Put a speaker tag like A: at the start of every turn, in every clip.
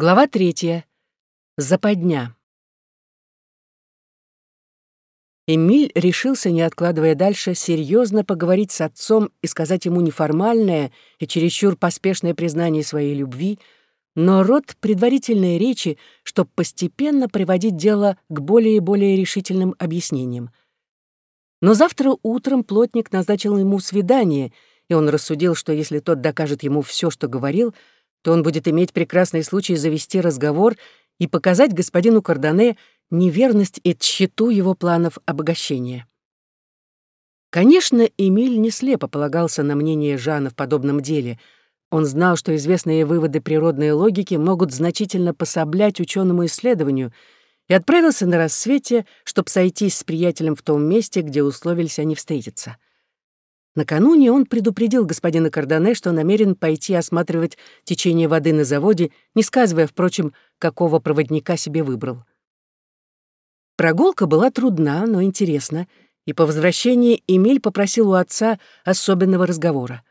A: Глава третья. Западня. Эмиль решился, не откладывая дальше, серьезно поговорить с отцом и сказать ему неформальное и чересчур поспешное признание своей любви, но род предварительной речи, чтобы постепенно приводить дело к более и более решительным объяснениям. Но завтра утром плотник назначил ему свидание, и он рассудил, что если тот докажет ему все, что говорил, то он будет иметь прекрасный случай завести разговор и показать господину Кардане неверность и тщету его планов обогащения. Конечно, Эмиль не слепо полагался на мнение Жана в подобном деле. Он знал, что известные выводы природной логики могут значительно пособлять ученому исследованию, и отправился на рассвете, чтобы сойтись с приятелем в том месте, где условились они встретиться. Накануне он предупредил господина Кардане, что намерен пойти осматривать течение воды на заводе, не сказывая, впрочем, какого проводника себе выбрал. Прогулка была трудна, но интересна, и по возвращении Эмиль попросил у отца особенного разговора.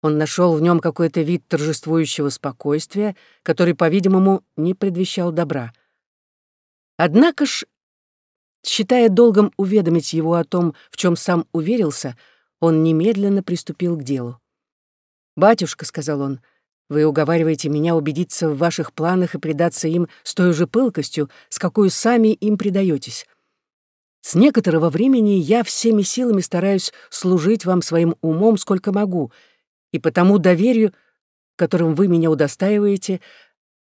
A: Он нашел в нем какой-то вид торжествующего спокойствия, который, по-видимому, не предвещал добра. Однако ж, считая долгом уведомить его о том, в чем сам уверился, он немедленно приступил к делу. «Батюшка», — сказал он, — вы уговариваете меня убедиться в ваших планах и предаться им с той же пылкостью, с какой сами им предаетесь. С некоторого времени я всеми силами стараюсь служить вам своим умом сколько могу, и потому доверию, которым вы меня удостаиваете,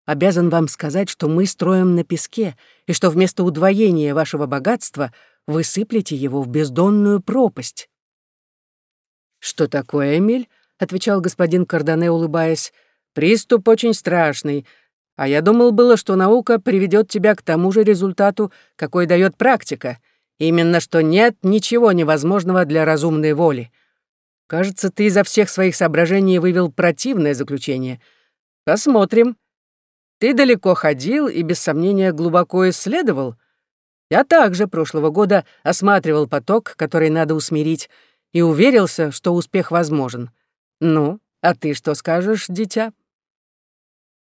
A: обязан вам сказать, что мы строим на песке, и что вместо удвоения вашего богатства вы сыплете его в бездонную пропасть. «Что такое, Эмиль?» — отвечал господин Кардане, улыбаясь. Приступ очень страшный, а я думал было, что наука приведет тебя к тому же результату, какой дает практика, именно что нет ничего невозможного для разумной воли. Кажется, ты изо всех своих соображений вывел противное заключение. Посмотрим. Ты далеко ходил и, без сомнения, глубоко исследовал. Я также прошлого года осматривал поток, который надо усмирить, и уверился, что успех возможен. Ну, а ты что скажешь, дитя?»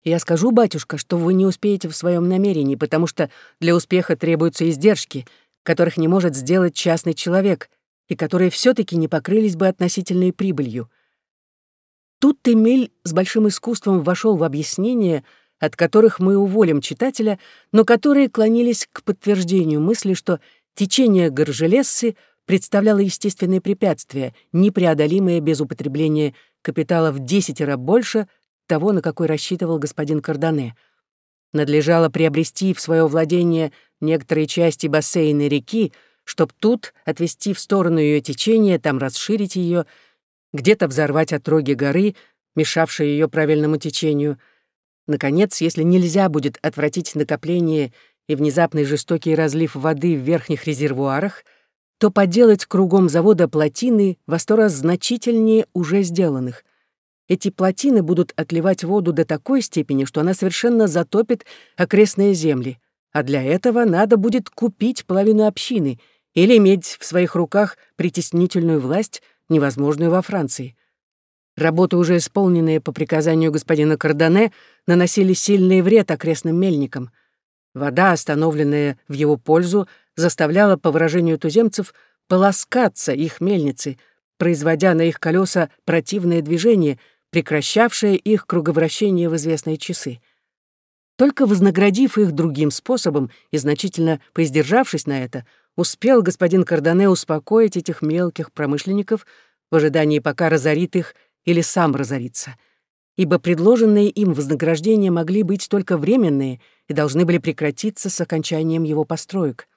A: Я скажу, батюшка, что вы не успеете в своем намерении, потому что для успеха требуются издержки, которых не может сделать частный человек, и которые все таки не покрылись бы относительной прибылью. Тут Эмиль с большим искусством вошел в объяснения, от которых мы уволим читателя, но которые клонились к подтверждению мысли, что течение Горжелессы представляло естественное препятствие, непреодолимое без употребления капитала в десятеро больше — того, на какой рассчитывал господин Кардане. Надлежало приобрести в свое владение некоторые части бассейна реки, чтоб тут отвести в сторону ее течения, там расширить ее, где-то взорвать отроги горы, мешавшие ее правильному течению. Наконец, если нельзя будет отвратить накопление и внезапный жестокий разлив воды в верхних резервуарах, то поделать кругом завода плотины во сто раз значительнее уже сделанных. Эти плотины будут отливать воду до такой степени, что она совершенно затопит окрестные земли. А для этого надо будет купить половину общины или иметь в своих руках притеснительную власть, невозможную во Франции. Работы, уже исполненные по приказанию господина Кардане, наносили сильный вред окрестным мельникам. Вода, остановленная в его пользу, заставляла, по выражению туземцев, полоскаться их мельницы, производя на их колеса противное движение — прекращавшее их круговращение в известные часы. Только вознаградив их другим способом и значительно поиздержавшись на это, успел господин Кардане успокоить этих мелких промышленников в ожидании, пока разорит их или сам разорится, ибо предложенные им вознаграждения могли быть только временные и должны были прекратиться с окончанием его построек.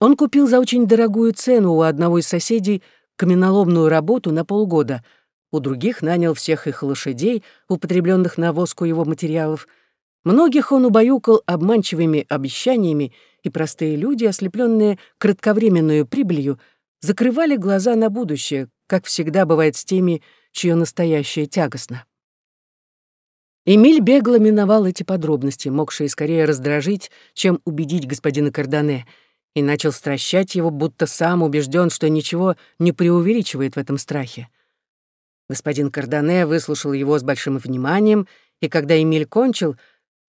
A: Он купил за очень дорогую цену у одного из соседей каменоломную работу на полгода — у других нанял всех их лошадей, употребленных на воску его материалов. Многих он убаюкал обманчивыми обещаниями, и простые люди, ослепленные кратковременную прибылью, закрывали глаза на будущее, как всегда бывает с теми, чье настоящее тягостно. Эмиль бегло миновал эти подробности, могшие скорее раздражить, чем убедить господина Кардане, и начал стращать его, будто сам убежден, что ничего не преувеличивает в этом страхе. Господин Кардане выслушал его с большим вниманием, и когда Эмиль кончил,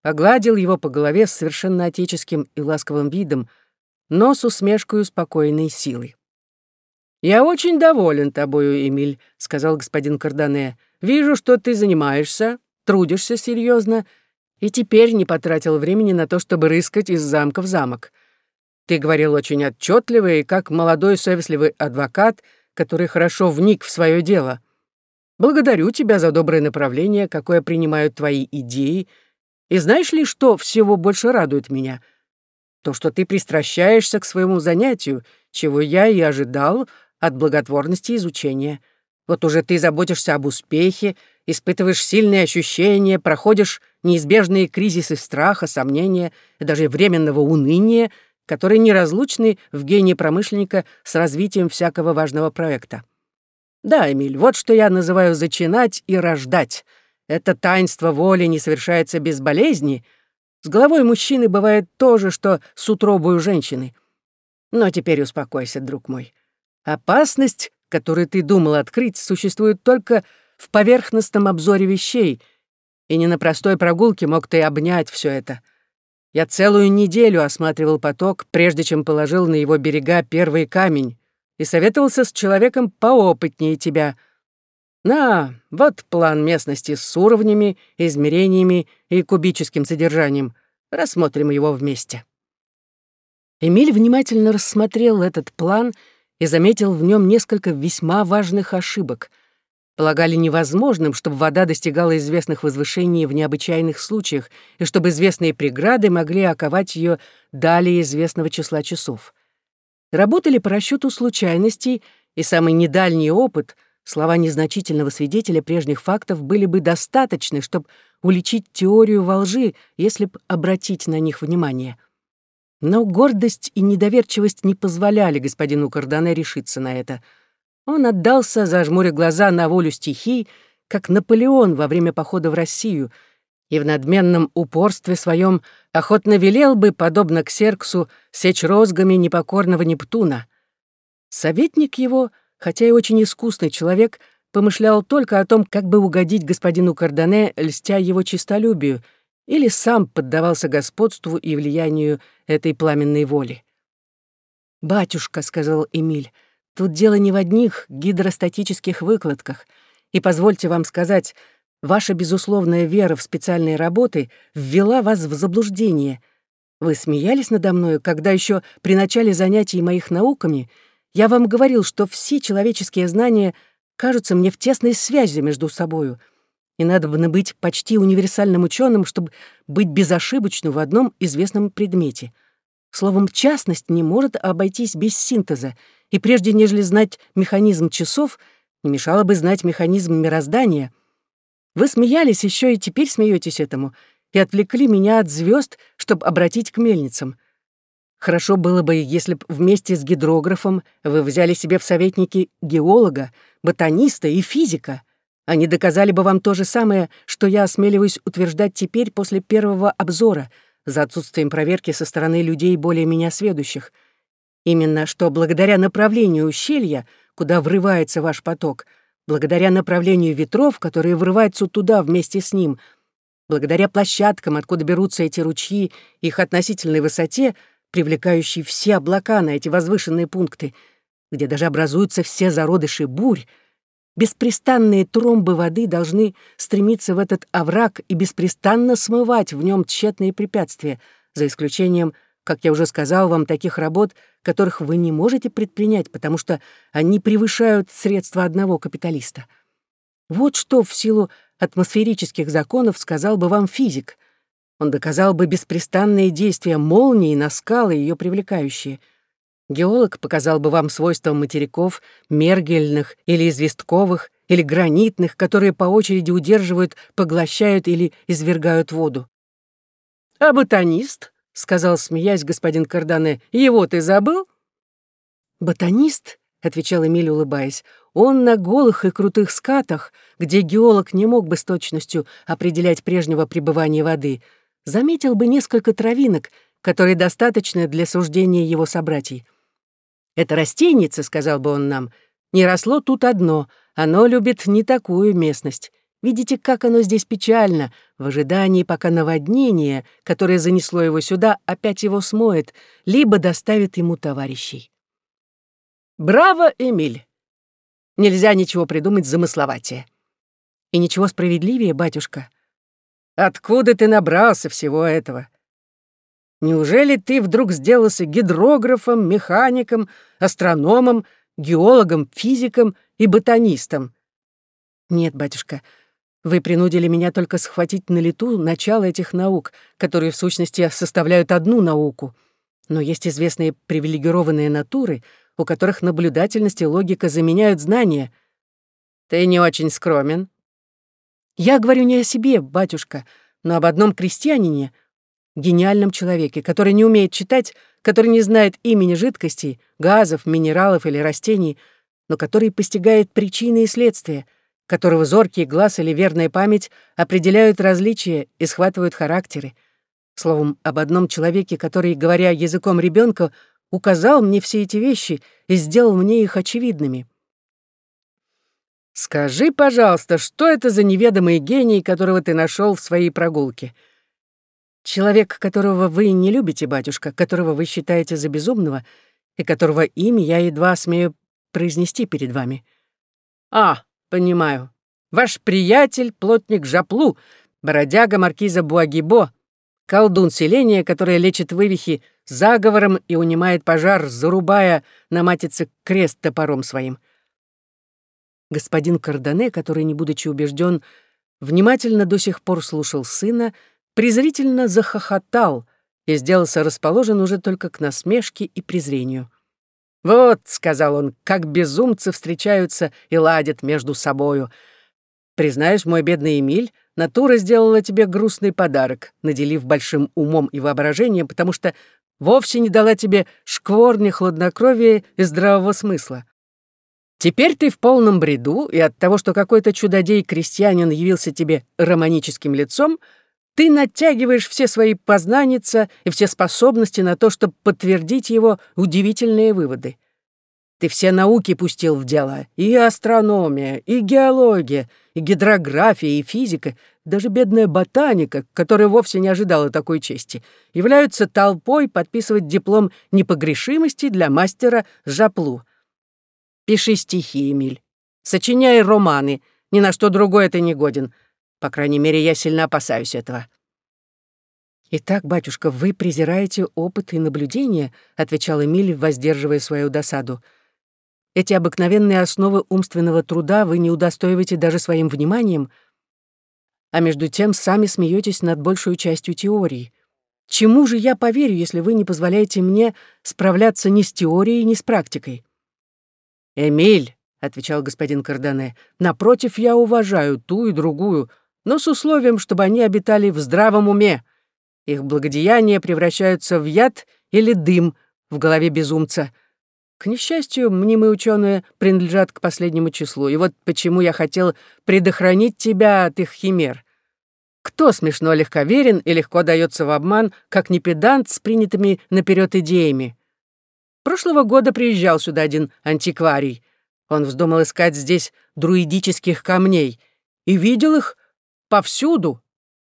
A: погладил его по голове с совершенно отеческим и ласковым видом, но с усмешкой спокойной силой. «Я очень доволен тобою, Эмиль», — сказал господин Кардане. «Вижу, что ты занимаешься, трудишься серьезно, и теперь не потратил времени на то, чтобы рыскать из замка в замок. Ты говорил очень отчетливо и как молодой совестливый адвокат, который хорошо вник в свое дело. Благодарю тебя за доброе направление, какое принимают твои идеи. И знаешь ли, что всего больше радует меня? То, что ты пристращаешься к своему занятию, чего я и ожидал от благотворности изучения. Вот уже ты заботишься об успехе, испытываешь сильные ощущения, проходишь неизбежные кризисы страха, сомнения и даже временного уныния — которые неразлучны в гении промышленника с развитием всякого важного проекта. Да, Эмиль, вот что я называю зачинать и рождать. Это таинство воли не совершается без болезни. С головой мужчины бывает то же, что с утробой женщины. Но теперь успокойся, друг мой. Опасность, которую ты думал открыть, существует только в поверхностном обзоре вещей, и не на простой прогулке мог ты обнять все это — я целую неделю осматривал поток, прежде чем положил на его берега первый камень, и советовался с человеком поопытнее тебя. На, вот план местности с уровнями, измерениями и кубическим содержанием. Рассмотрим его вместе». Эмиль внимательно рассмотрел этот план и заметил в нем несколько весьма важных ошибок — полагали невозможным, чтобы вода достигала известных возвышений в необычайных случаях и чтобы известные преграды могли оковать ее далее известного числа часов. Работали по расчету случайностей, и самый недальний опыт, слова незначительного свидетеля прежних фактов были бы достаточны, чтобы уличить теорию во лжи, если б обратить на них внимание. Но гордость и недоверчивость не позволяли господину Кардане решиться на это — он отдался, зажмуря глаза, на волю стихий, как Наполеон во время похода в Россию, и в надменном упорстве своем охотно велел бы, подобно к Серксу, сечь розгами непокорного Нептуна. Советник его, хотя и очень искусный человек, помышлял только о том, как бы угодить господину Кардане, льстя его честолюбию, или сам поддавался господству и влиянию этой пламенной воли. «Батюшка», — сказал Эмиль, — Тут дело не в одних гидростатических выкладках. И позвольте вам сказать, ваша безусловная вера в специальные работы ввела вас в заблуждение. Вы смеялись надо мною, когда еще при начале занятий моих науками я вам говорил, что все человеческие знания кажутся мне в тесной связи между собою, и надо бы быть почти универсальным ученым, чтобы быть безошибочным в одном известном предмете. Словом, частность не может обойтись без синтеза — и прежде нежели знать механизм часов, не мешало бы знать механизм мироздания. Вы смеялись еще и теперь смеетесь этому, и отвлекли меня от звезд, чтобы обратить к мельницам. Хорошо было бы, если б вместе с гидрографом вы взяли себе в советники геолога, ботаниста и физика. Они доказали бы вам то же самое, что я осмеливаюсь утверждать теперь после первого обзора, за отсутствием проверки со стороны людей более меня сведущих — Именно что благодаря направлению ущелья, куда врывается ваш поток, благодаря направлению ветров, которые врываются туда вместе с ним, благодаря площадкам, откуда берутся эти ручьи, их относительной высоте, привлекающей все облака на эти возвышенные пункты, где даже образуются все зародыши бурь, беспрестанные тромбы воды должны стремиться в этот овраг и беспрестанно смывать в нем тщетные препятствия, за исключением — как я уже сказал вам, таких работ, которых вы не можете предпринять, потому что они превышают средства одного капиталиста. Вот что в силу атмосферических законов сказал бы вам физик. Он доказал бы беспрестанные действия молнии на скалы, ее привлекающие. Геолог показал бы вам свойства материков, мергельных или известковых, или гранитных, которые по очереди удерживают, поглощают или извергают воду. А ботанист — сказал, смеясь, господин Кардане. «Его ты забыл?» «Ботанист?» — отвечал Эмиль, улыбаясь. «Он на голых и крутых скатах, где геолог не мог бы с точностью определять прежнего пребывания воды, заметил бы несколько травинок, которые достаточны для суждения его собратьей. «Это растеница», — сказал бы он нам, — «не росло тут одно, оно любит не такую местность, Видите, как оно здесь печально, в ожидании, пока наводнение, которое занесло его сюда, опять его смоет, либо доставит ему товарищей. Браво, Эмиль! Нельзя ничего придумать замысловатее. И ничего справедливее, батюшка. Откуда ты набрался всего этого? Неужели ты вдруг сделался гидрографом, механиком, астрономом, геологом, физиком и ботанистом? Нет, батюшка, вы принудили меня только схватить на лету начало этих наук, которые в сущности составляют одну науку. Но есть известные привилегированные натуры, у которых наблюдательность и логика заменяют знания. Ты не очень скромен. Я говорю не о себе, батюшка, но об одном крестьянине, гениальном человеке, который не умеет читать, который не знает имени жидкостей, газов, минералов или растений, но который постигает причины и следствия — которого зоркий глаз или верная память определяют различия и схватывают характеры. Словом, об одном человеке, который, говоря языком ребенка, указал мне все эти вещи и сделал мне их очевидными. «Скажи, пожалуйста, что это за неведомый гений, которого ты нашел в своей прогулке?» «Человек, которого вы не любите, батюшка, которого вы считаете за безумного, и которого имя я едва смею произнести перед вами». «А, «Понимаю. Ваш приятель, плотник Жаплу, бродяга маркиза Буагибо, колдун селения, которое лечит вывихи заговором и унимает пожар, зарубая на матице крест топором своим». Господин Кардане, который, не будучи убежден, внимательно до сих пор слушал сына, презрительно захохотал и сделался расположен уже только к насмешке и презрению. «Вот», — сказал он, — «как безумцы встречаются и ладят между собою. Признаюсь, мой бедный Эмиль, натура сделала тебе грустный подарок, наделив большим умом и воображением, потому что вовсе не дала тебе шкворни хладнокровия и здравого смысла. Теперь ты в полном бреду, и от того, что какой-то чудодей-крестьянин явился тебе романическим лицом, ты натягиваешь все свои познаница и все способности на то, чтобы подтвердить его удивительные выводы. Ты все науки пустил в дело, и астрономия, и геология, и гидрография, и физика, даже бедная ботаника, которая вовсе не ожидала такой чести, являются толпой подписывать диплом непогрешимости для мастера Жаплу. Пиши стихи, Эмиль. Сочиняй романы. Ни на что другое ты не годен — по крайней мере, я сильно опасаюсь этого». «Итак, батюшка, вы презираете опыт и наблюдения», — отвечал Эмиль, воздерживая свою досаду. «Эти обыкновенные основы умственного труда вы не удостоиваете даже своим вниманием, а между тем сами смеетесь над большей частью теории. Чему же я поверю, если вы не позволяете мне справляться ни с теорией, ни с практикой?» «Эмиль», — отвечал господин Кардане, — «напротив, я уважаю ту и другую, но с условием, чтобы они обитали в здравом уме. Их благодеяния превращаются в яд или дым в голове безумца. К несчастью, мнимые ученые принадлежат к последнему числу, и вот почему я хотел предохранить тебя от их химер. Кто смешно легковерен и легко дается в обман, как не педант с принятыми наперед идеями? Прошлого года приезжал сюда один антикварий. Он вздумал искать здесь друидических камней и видел их повсюду.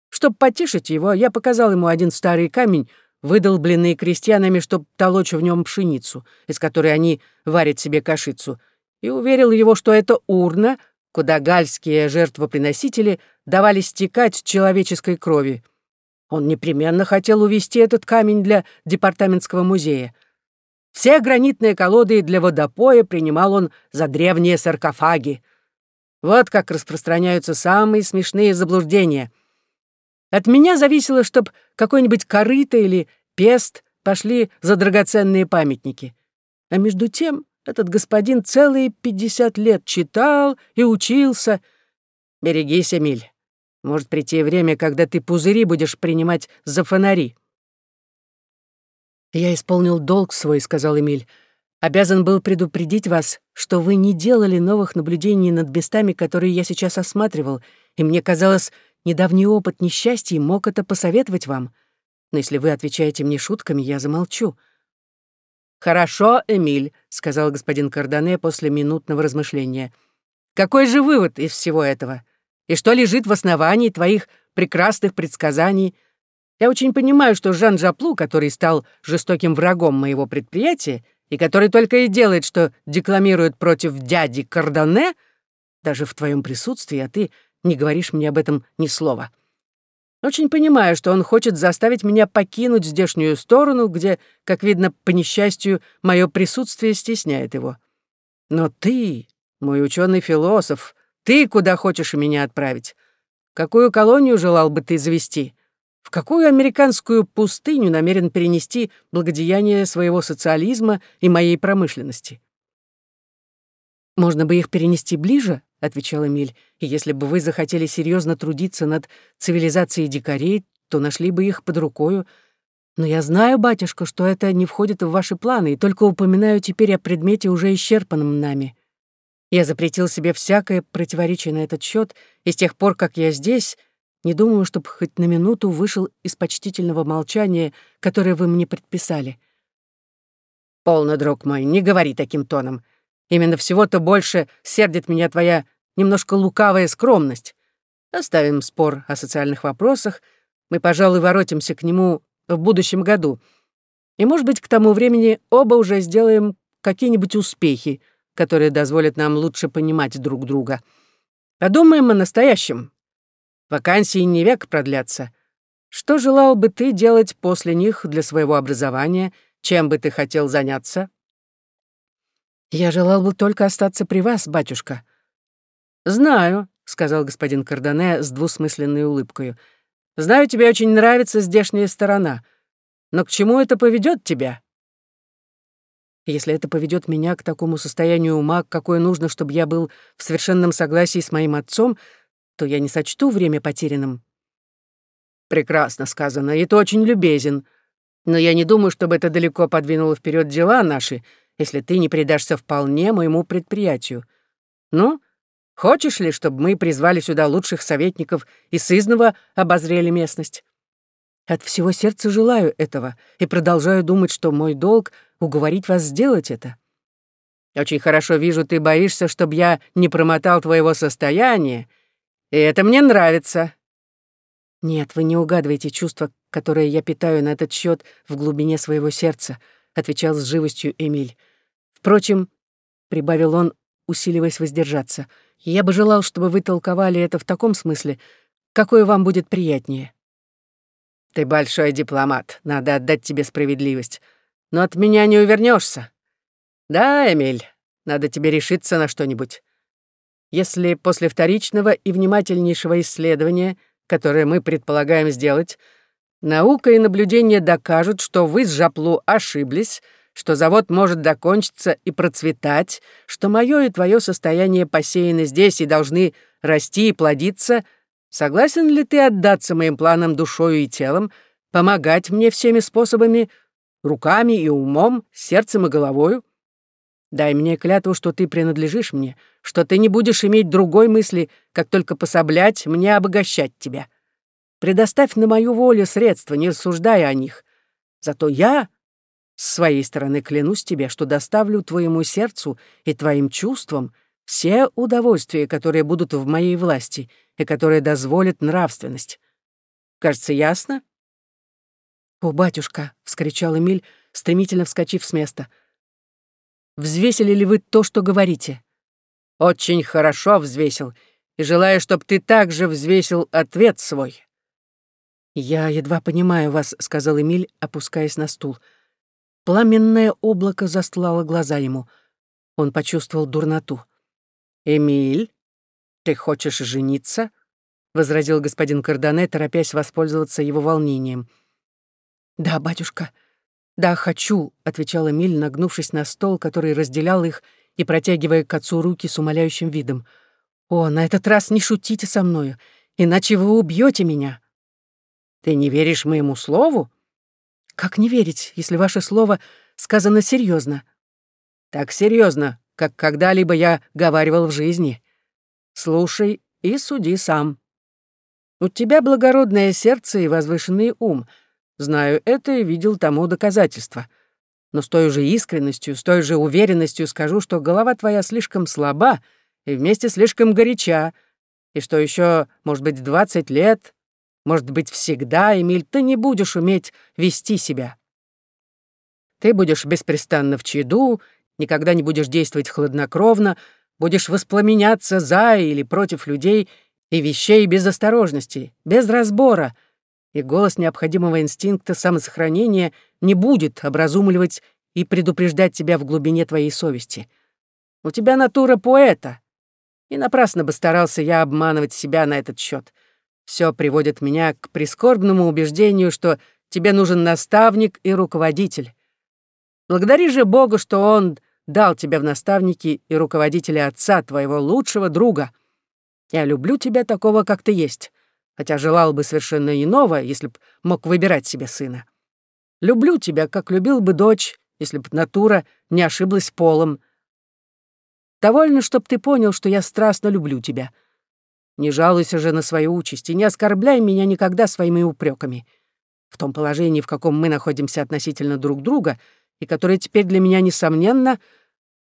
A: Чтобы потешить его, я показал ему один старый камень, выдолбленный крестьянами, чтоб толочь в нем пшеницу, из которой они варят себе кашицу, и уверил его, что это урна, куда гальские жертвоприносители давали стекать человеческой крови. Он непременно хотел увезти этот камень для департаментского музея. Все гранитные колоды для водопоя принимал он за древние саркофаги. Вот как распространяются самые смешные заблуждения. От меня зависело, чтоб какой-нибудь корыто или пест пошли за драгоценные памятники. А между тем этот господин целые пятьдесят лет читал и учился. Берегись, Эмиль. Может прийти время, когда ты пузыри будешь принимать за фонари. «Я исполнил долг свой», — сказал Эмиль. Обязан был предупредить вас, что вы не делали новых наблюдений над местами, которые я сейчас осматривал, и мне казалось, недавний опыт несчастья мог это посоветовать вам. Но если вы отвечаете мне шутками, я замолчу». «Хорошо, Эмиль», — сказал господин Кардане после минутного размышления. «Какой же вывод из всего этого? и что лежит в основании твоих прекрасных предсказаний. Я очень понимаю, что Жан Жаплу, который стал жестоким врагом моего предприятия и который только и делает, что декламирует против дяди Кардоне, даже в твоем присутствии, а ты не говоришь мне об этом ни слова. Очень понимаю, что он хочет заставить меня покинуть здешнюю сторону, где, как видно, по несчастью, мое присутствие стесняет его. Но ты, мой ученый философ, ты куда хочешь меня отправить? Какую колонию желал бы ты завести? В какую американскую пустыню намерен перенести благодеяние своего социализма и моей промышленности? Можно бы их перенести ближе, — отвечал Эмиль, «и если бы вы захотели серьезно трудиться над цивилизацией дикарей, то нашли бы их под рукою. Но я знаю, батюшка, что это не входит в ваши планы, и только упоминаю теперь о предмете, уже исчерпанном нами. Я запретил себе всякое противоречие на этот счет, и с тех пор, как я здесь, не думаю, чтобы хоть на минуту вышел из почтительного молчания, которое вы мне предписали». «Полно, друг мой, не говори таким тоном. Именно всего-то больше сердит меня твоя немножко лукавая скромность. Оставим спор о социальных вопросах. Мы, пожалуй, воротимся к нему в будущем году. И, может быть, к тому времени оба уже сделаем какие-нибудь успехи, которые дозволят нам лучше понимать друг друга. Подумаем о настоящем. Вакансии не век продлятся. Что желал бы ты делать после них для своего образования? Чем бы ты хотел заняться? «Я желал бы только остаться при вас, батюшка». «Знаю», — сказал господин Кардане с двусмысленной улыбкой. «Знаю, тебе очень нравится здешняя сторона. Но к чему это поведет тебя?» «Если это поведет меня к такому состоянию ума, какое нужно, чтобы я был в совершенном согласии с моим отцом, то я не сочту время потерянным». «Прекрасно сказано, и ты очень любезен. Но я не думаю, чтобы это далеко подвинуло вперед дела наши, если ты не предашься вполне моему предприятию. Ну, хочешь ли, чтобы мы призвали сюда лучших советников и сызново обозрели местность? От всего сердца желаю этого и продолжаю думать, что мой долг — уговорить вас сделать это. Очень хорошо вижу, ты боишься, чтобы я не промотал твоего состояния, и это мне нравится. Нет, вы не угадываете чувства, которые я питаю на этот счет в глубине своего сердца, отвечал с живостью Эмиль. Впрочем, — прибавил он, усиливаясь воздержаться, — я бы желал, чтобы вы толковали это в таком смысле, какое вам будет приятнее. Ты большой дипломат, надо отдать тебе справедливость. Но от меня не увернешься. Да, Эмиль, надо тебе решиться на что-нибудь. Если после вторичного и внимательнейшего исследования, которое мы предполагаем сделать, наука и наблюдение докажут, что вы с Жаплу ошиблись — что завод может докончиться и процветать, что мое и твое состояние посеяны здесь и должны расти и плодиться, согласен ли ты отдаться моим планам душою и телом, помогать мне всеми способами, руками и умом, сердцем и головою? Дай мне клятву, что ты принадлежишь мне, что ты не будешь иметь другой мысли, как только пособлять мне обогащать тебя. Предоставь на мою волю средства, не рассуждая о них. Зато я с своей стороны клянусь тебе, что доставлю твоему сердцу и твоим чувствам все удовольствия, которые будут в моей власти и которые дозволят нравственность. Кажется, ясно?» «О, батюшка!» — вскричал Эмиль, стремительно вскочив с места. «Взвесили ли вы то, что говорите?» «Очень хорошо взвесил, и желаю, чтобы ты также взвесил ответ свой». «Я едва понимаю вас», — сказал Эмиль, опускаясь на стул. — Пламенное облако застлало глаза ему. Он почувствовал дурноту. «Эмиль, ты хочешь жениться?» — возразил господин Кардане, торопясь воспользоваться его волнением. «Да, батюшка, да, хочу», — отвечал Эмиль, нагнувшись на стол, который разделял их и протягивая к отцу руки с умоляющим видом. «О, на этот раз не шутите со мною, иначе вы убьете меня». «Ты не веришь моему слову?» Как не верить, если ваше слово сказано серьезно? Так серьезно, как когда-либо я говаривал в жизни. Слушай и суди сам. У тебя благородное сердце и возвышенный ум. Знаю это и видел тому доказательства. Но с той же искренностью, с той же уверенностью скажу, что голова твоя слишком слаба и вместе слишком горяча, И что еще, может быть, двадцать лет, может быть, всегда, Эмиль, ты не будешь уметь вести себя. Ты будешь беспрестанно в чаду, никогда не будешь действовать хладнокровно, будешь воспламеняться за или против людей и вещей без осторожности, без разбора, и голос необходимого инстинкта самосохранения не будет образумливать и предупреждать тебя в глубине твоей совести. У тебя натура поэта, и напрасно бы старался я обманывать себя на этот счет. Все приводит меня к прискорбному убеждению, что тебе нужен наставник и руководитель. Благодари же Бога, что Он дал тебе в наставники и руководителя отца, твоего лучшего друга. Я люблю тебя такого, как ты есть, хотя желал бы совершенно иного, если б мог выбирать себе сына. Люблю тебя, как любил бы дочь, если б натура не ошиблась полом. Довольно, чтоб ты понял, что я страстно люблю тебя. Не жалуйся же на свою участь и не оскорбляй меня никогда своими упреками. В том положении, в каком мы находимся относительно друг друга — и которое теперь для меня несомненно,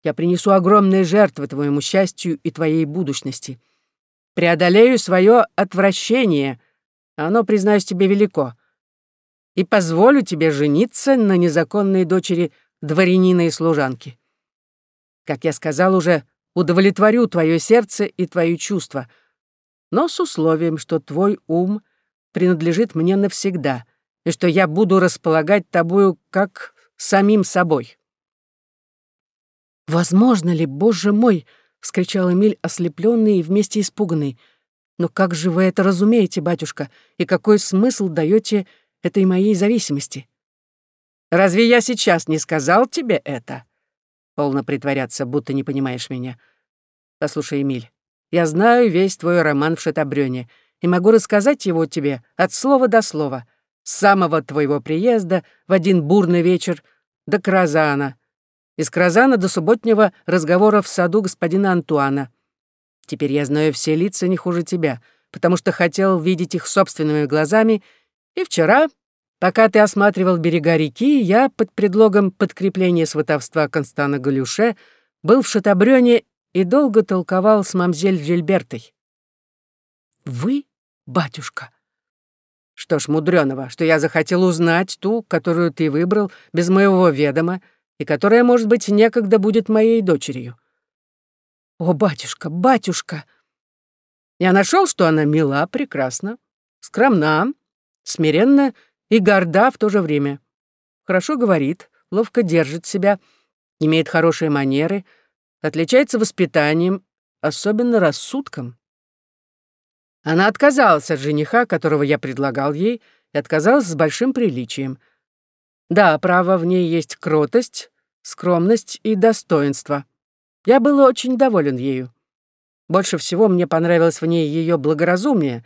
A: я принесу огромные жертвы твоему счастью и твоей будущности. Преодолею свое отвращение, оно, признаюсь тебе, велико, и позволю тебе жениться на незаконной дочери дворянина и служанки. Как я сказал уже, удовлетворю твое сердце и твои чувства, но с условием, что твой ум принадлежит мне навсегда, и что я буду располагать тобою как самим собой. «Возможно ли, боже мой!» — вскричал Эмиль, ослепленный и вместе испуганный. «Но как же вы это разумеете, батюшка, и какой смысл даете этой моей зависимости?» «Разве я сейчас не сказал тебе это?» Полно притворяться, будто не понимаешь меня. Послушай, Эмиль, я знаю весь твой роман в Шатабрёне и могу рассказать его тебе от слова до слова, с самого твоего приезда в один бурный вечер до Кразана, из Кразана до субботнего разговора в саду господина Антуана. Теперь я знаю все лица не хуже тебя, потому что хотел видеть их собственными глазами, и вчера, пока ты осматривал берега реки, я под предлогом подкрепления сватовства Констана Галюше был в Шатабрёне и долго толковал с мамзель Жильбертой. «Вы, батюшка?» Что ж, мудрёного, что я захотел узнать ту, которую ты выбрал без моего ведома, и которая, может быть, некогда будет моей дочерью. О, батюшка, батюшка! Я нашел, что она мила, прекрасна, скромна, смиренна и горда в то же время. Хорошо говорит, ловко держит себя, имеет хорошие манеры, отличается воспитанием, особенно рассудком. Она отказалась от жениха, которого я предлагал ей, и отказалась с большим приличием. Да, право, в ней есть кротость, скромность и достоинство. Я был очень доволен ею. Больше всего мне понравилось в ней ее благоразумие,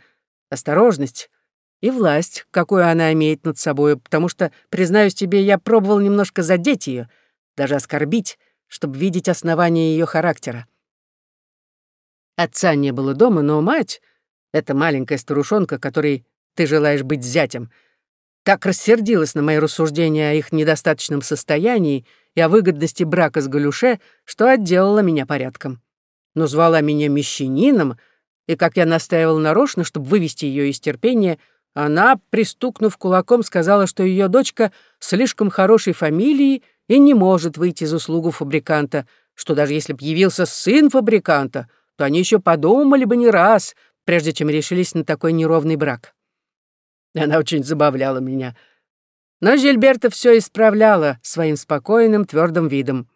A: осторожность и власть, какую она имеет над собой, потому что, признаюсь тебе, я пробовал немножко задеть ее, даже оскорбить, чтобы видеть основание ее характера. Отца не было дома, но мать, эта маленькая старушонка, которой ты желаешь быть зятем, так рассердилась на мои рассуждения о их недостаточном состоянии и о выгодности брака с Галюше, что отделала меня порядком. Но звала меня мещанином, и, как я настаивал нарочно, чтобы вывести ее из терпения, она, пристукнув кулаком, сказала, что ее дочка слишком хорошей фамилии и не может выйти за услугу фабриканта, что даже если б явился сын фабриканта, то они еще подумали бы не раз, прежде чем решились на такой неровный брак. Она очень забавляла меня. Но Жильберта все исправляла своим спокойным, твердым видом.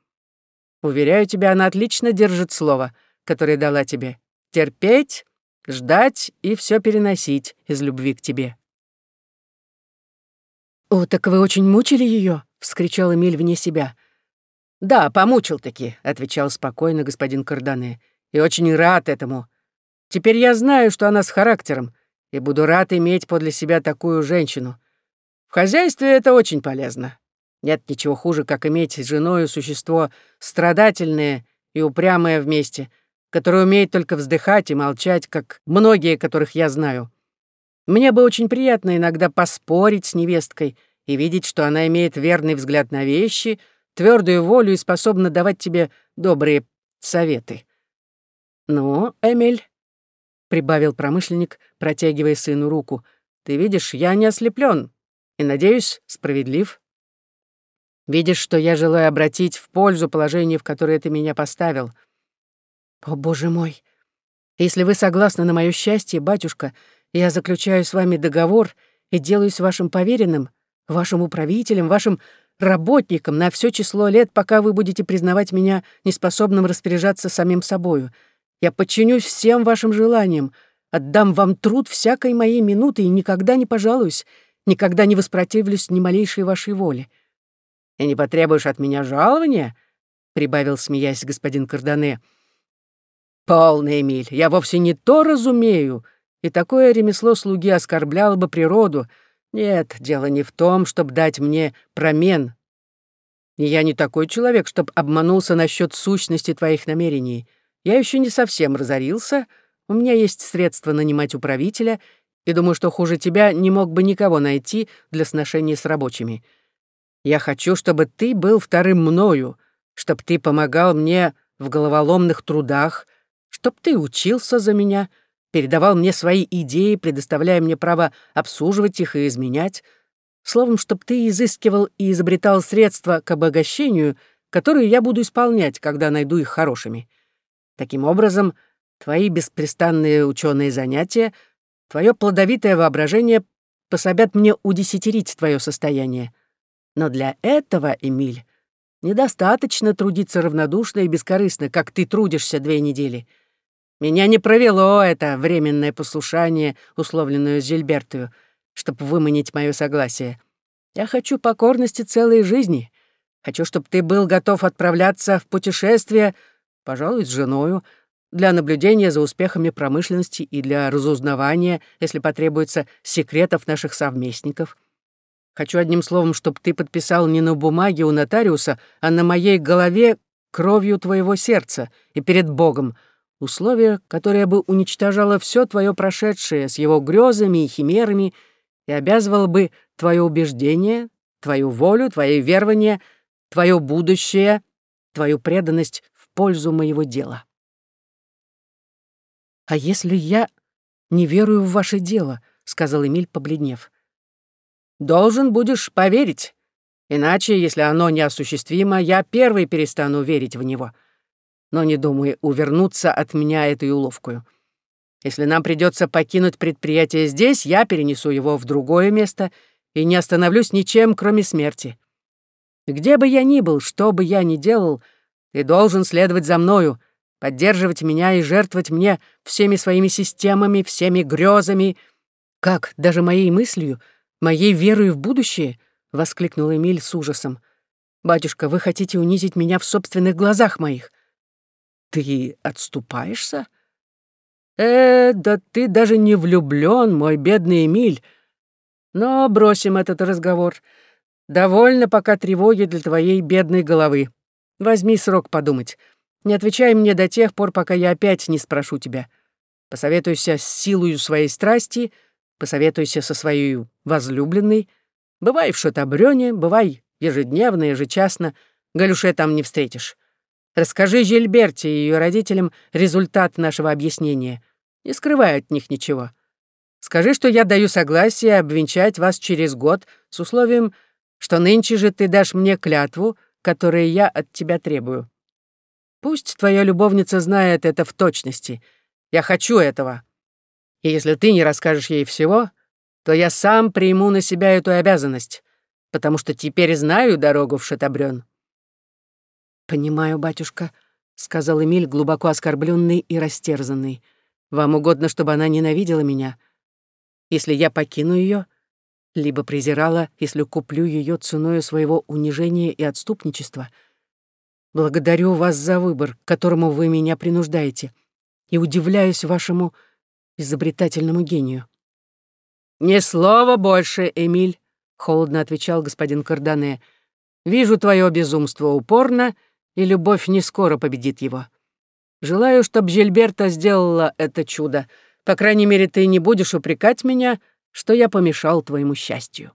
A: Уверяю тебя, она отлично держит слово, которое дала тебе. Терпеть, ждать и все переносить из любви к тебе. «О, так вы очень мучили ее? вскричал Эмиль вне себя. «Да, помучил-таки», — отвечал спокойно господин Кардане. «И очень рад этому. Теперь я знаю, что она с характером, и буду рад иметь подле себя такую женщину. В хозяйстве это очень полезно. Нет ничего хуже, как иметь с женою существо страдательное и упрямое вместе, которое умеет только вздыхать и молчать, как многие, которых я знаю. Мне бы очень приятно иногда поспорить с невесткой и видеть, что она имеет верный взгляд на вещи, твердую волю и способна давать тебе добрые советы. Ну, Эмиль, прибавил промышленник, протягивая сыну руку. «Ты видишь, я не ослеплен и, надеюсь, справедлив. Видишь, что я желаю обратить в пользу положение, в которое ты меня поставил. О, боже мой! Если вы согласны на мое счастье, батюшка, я заключаю с вами договор и делаюсь вашим поверенным, вашим управителем, вашим работником на все число лет, пока вы будете признавать меня неспособным распоряжаться самим собою. Я подчинюсь всем вашим желаниям, отдам вам труд всякой моей минуты и никогда не пожалуюсь, никогда не воспротивлюсь ни малейшей вашей воле. И не потребуешь от меня жалования?» — прибавил, смеясь, господин Кардане. «Полный, Эмиль, я вовсе не то разумею, и такое ремесло слуги оскорбляло бы природу. Нет, дело не в том, чтобы дать мне промен. Я не такой человек, чтобы обманулся насчет сущности твоих намерений. Я еще не совсем разорился, у меня есть средства нанимать управителя, и думаю, что хуже тебя не мог бы никого найти для сношения с рабочими. Я хочу, чтобы ты был вторым мною, чтобы ты помогал мне в головоломных трудах, чтобы ты учился за меня, передавал мне свои идеи, предоставляя мне право обсуживать их и изменять, словом, чтобы ты изыскивал и изобретал средства к обогащению, которые я буду исполнять, когда найду их хорошими. Таким образом, твои беспрестанные ученые занятия, твое плодовитое воображение пособят мне удесятерить твое состояние. Но для этого, Эмиль, недостаточно трудиться равнодушно и бескорыстно, как ты трудишься две недели. Меня не провело это временное послушание, условленное Зильбертою, чтобы выманить мое согласие. Я хочу покорности целой жизни. Хочу, чтобы ты был готов отправляться в путешествие, пожалуй, с женою, для наблюдения за успехами промышленности и для разузнавания, если потребуется, секретов наших совместников. Хочу одним словом, чтобы ты подписал не на бумаге у нотариуса, а на моей голове кровью твоего сердца и перед Богом, условие, которое бы уничтожало все твое прошедшее с его грезами и химерами и обязывало бы твое убеждение, твою волю, твои верования, твое будущее, твою преданность в пользу моего дела. «А если я не верую в ваше дело?» — сказал Эмиль, побледнев. Должен будешь поверить. Иначе, если оно неосуществимо, я первый перестану верить в него. Но не думай увернуться от меня этой уловкою. Если нам придется покинуть предприятие здесь, я перенесу его в другое место и не остановлюсь ничем, кроме смерти. Где бы я ни был, что бы я ни делал, ты должен следовать за мною, поддерживать меня и жертвовать мне всеми своими системами, всеми грезами, как даже моей мыслью — «Моей верой в будущее?» — воскликнул Эмиль с ужасом. «Батюшка, вы хотите унизить меня в собственных глазах моих?» «Ты отступаешься?» «Э, да ты даже не влюблён, мой бедный Эмиль. Но бросим этот разговор. Довольно пока тревоги для твоей бедной головы. Возьми срок подумать. Не отвечай мне до тех пор, пока я опять не спрошу тебя. Посоветуйся с силою своей страсти — посоветуйся со своей возлюбленной. Бывай в Шатабрёне, бывай ежедневно, ежечасно, Галюше там не встретишь. Расскажи Жильберте и ее родителям результат нашего объяснения, не скрывай от них ничего. Скажи, что я даю согласие обвенчать вас через год с условием, что нынче же ты дашь мне клятву, которую я от тебя требую. Пусть твоя любовница знает это в точности. Я хочу этого. И если ты не расскажешь ей всего, то я сам приму на себя эту обязанность, потому что теперь знаю дорогу в Шатабрён». «Понимаю, батюшка», — сказал Эмиль, глубоко оскорбленный и растерзанный. «Вам угодно, чтобы она ненавидела меня? Если я покину ее, либо презирала, если куплю ее ценой своего унижения и отступничества. Благодарю вас за выбор, к которому вы меня принуждаете, и удивляюсь вашему изобретательному гению. «Ни слова больше, Эмиль», — холодно отвечал господин Кардане. «Вижу твое безумство упорно, и любовь не скоро победит его. Желаю, чтобы Жильберта сделала это чудо. По крайней мере, ты не будешь упрекать меня, что я помешал твоему счастью».